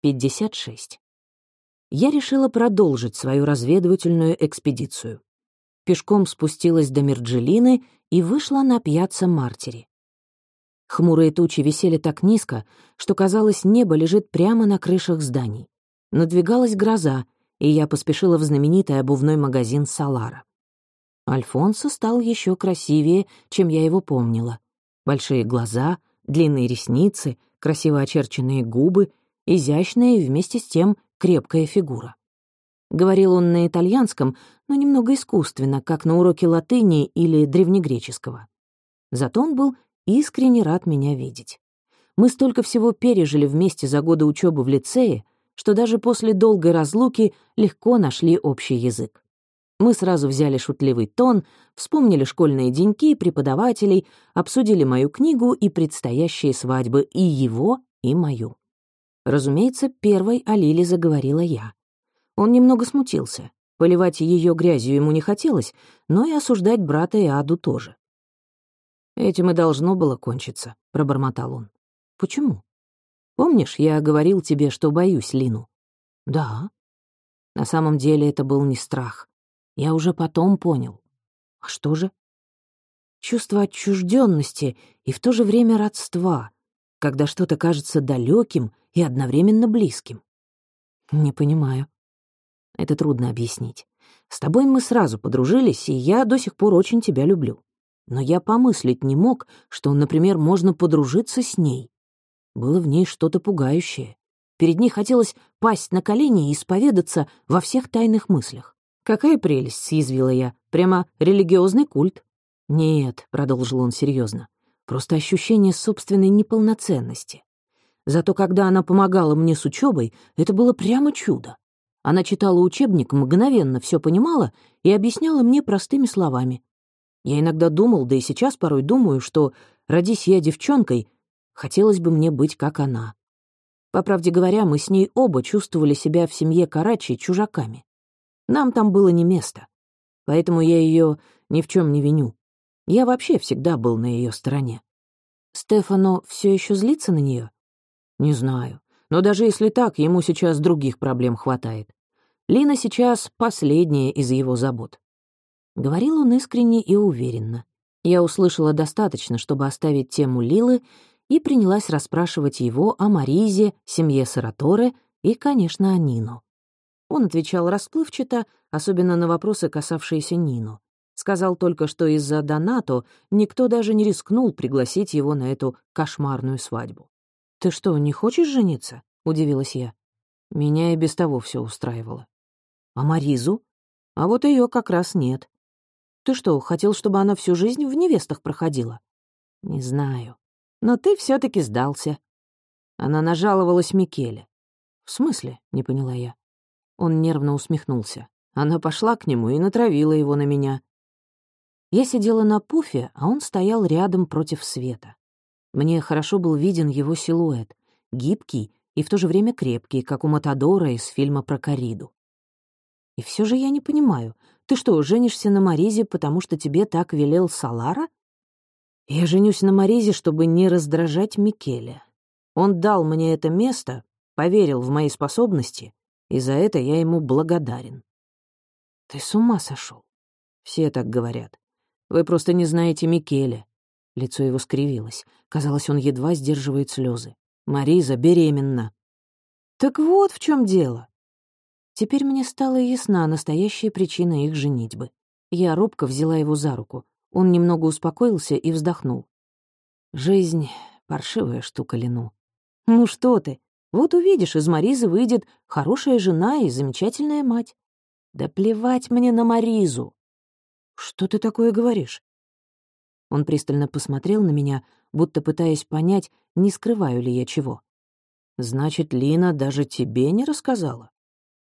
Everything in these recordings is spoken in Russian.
56. Я решила продолжить свою разведывательную экспедицию. Пешком спустилась до Мерджелины и вышла на пьяцца Мартери. Хмурые тучи висели так низко, что, казалось, небо лежит прямо на крышах зданий. Надвигалась гроза, и я поспешила в знаменитый обувной магазин «Салара». Альфонсо стал еще красивее, чем я его помнила. Большие глаза, длинные ресницы, красиво очерченные губы изящная и вместе с тем крепкая фигура. Говорил он на итальянском, но немного искусственно, как на уроке латыни или древнегреческого. Зато он был искренне рад меня видеть. Мы столько всего пережили вместе за годы учебы в лицее, что даже после долгой разлуки легко нашли общий язык. Мы сразу взяли шутливый тон, вспомнили школьные деньки, преподавателей, обсудили мою книгу и предстоящие свадьбы, и его, и мою. Разумеется, первой о Лиле заговорила я. Он немного смутился. Поливать ее грязью ему не хотелось, но и осуждать брата и Аду тоже. «Этим и должно было кончиться», — пробормотал он. «Почему? Помнишь, я говорил тебе, что боюсь Лину?» «Да». На самом деле это был не страх. Я уже потом понял. А что же? Чувство отчужденности и в то же время родства, когда что-то кажется далеким и одновременно близким? Не понимаю. Это трудно объяснить. С тобой мы сразу подружились, и я до сих пор очень тебя люблю. Но я помыслить не мог, что, например, можно подружиться с ней. Было в ней что-то пугающее. Перед ней хотелось пасть на колени и исповедаться во всех тайных мыслях. «Какая прелесть!» — съязвила я. «Прямо религиозный культ». «Нет», — продолжил он серьезно, — «просто ощущение собственной неполноценности. Зато когда она помогала мне с учебой, это было прямо чудо. Она читала учебник, мгновенно все понимала и объясняла мне простыми словами. Я иногда думал, да и сейчас порой думаю, что, родись я девчонкой, хотелось бы мне быть как она. По правде говоря, мы с ней оба чувствовали себя в семье Карачи чужаками. Нам там было не место. Поэтому я ее ни в чем не виню. Я вообще всегда был на ее стороне. Стефано все еще злится на нее? Не знаю. Но даже если так, ему сейчас других проблем хватает. Лина сейчас последняя из его забот. Говорил он искренне и уверенно. Я услышала достаточно, чтобы оставить тему Лилы, и принялась расспрашивать его о Маризе, семье Сараторе и, конечно, о Нину. Он отвечал расплывчато, особенно на вопросы, касавшиеся Нину. Сказал только, что из-за Донато никто даже не рискнул пригласить его на эту кошмарную свадьбу. «Ты что, не хочешь жениться?» — удивилась я. Меня и без того все устраивало. «А Маризу? А вот ее как раз нет. Ты что, хотел, чтобы она всю жизнь в невестах проходила?» «Не знаю. Но ты все таки сдался». Она нажаловалась Микеле. «В смысле?» — не поняла я. Он нервно усмехнулся. Она пошла к нему и натравила его на меня. Я сидела на пуфе, а он стоял рядом против света. Мне хорошо был виден его силуэт, гибкий и в то же время крепкий, как у Матадора из фильма про Кариду. И все же я не понимаю, ты что, женишься на Маризе, потому что тебе так велел Салара? Я женюсь на Маризе, чтобы не раздражать Микеля. Он дал мне это место, поверил в мои способности, и за это я ему благодарен. Ты с ума сошел? Все так говорят. Вы просто не знаете Микеля. Лицо его скривилось. Казалось, он едва сдерживает слезы. Мариза беременна. Так вот в чем дело. Теперь мне стала ясна настоящая причина их женитьбы. Я робко взяла его за руку. Он немного успокоился и вздохнул. «Жизнь — паршивая штука, Лину». «Ну что ты? Вот увидишь, из Маризы выйдет хорошая жена и замечательная мать». «Да плевать мне на Маризу!» «Что ты такое говоришь?» Он пристально посмотрел на меня, будто пытаясь понять, не скрываю ли я чего. «Значит, Лина даже тебе не рассказала?»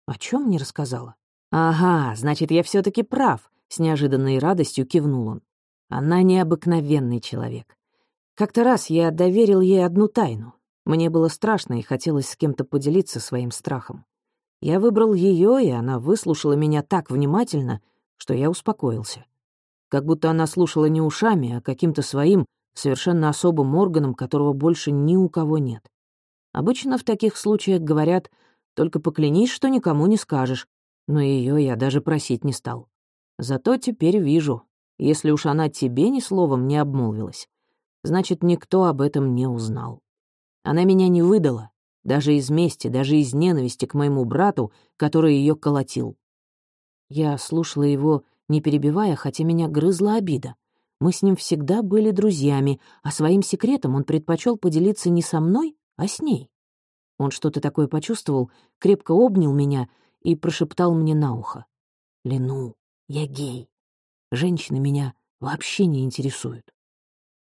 «О чем не рассказала?» «Ага, значит, я все таки прав», — с неожиданной радостью кивнул он. «Она необыкновенный человек. Как-то раз я доверил ей одну тайну. Мне было страшно и хотелось с кем-то поделиться своим страхом. Я выбрал ее, и она выслушала меня так внимательно, что я успокоился как будто она слушала не ушами, а каким-то своим, совершенно особым органом, которого больше ни у кого нет. Обычно в таких случаях говорят «только поклянись, что никому не скажешь», но ее я даже просить не стал. Зато теперь вижу, если уж она тебе ни словом не обмолвилась, значит, никто об этом не узнал. Она меня не выдала, даже из мести, даже из ненависти к моему брату, который ее колотил. Я слушала его, не перебивая, хотя меня грызла обида. Мы с ним всегда были друзьями, а своим секретом он предпочел поделиться не со мной, а с ней. Он что-то такое почувствовал, крепко обнял меня и прошептал мне на ухо. «Лену, я гей. Женщины меня вообще не интересуют».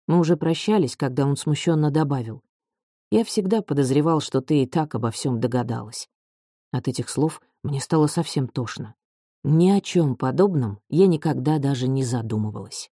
Мы уже прощались, когда он смущенно добавил. «Я всегда подозревал, что ты и так обо всем догадалась». От этих слов мне стало совсем тошно. Ни о чем подобном я никогда даже не задумывалась.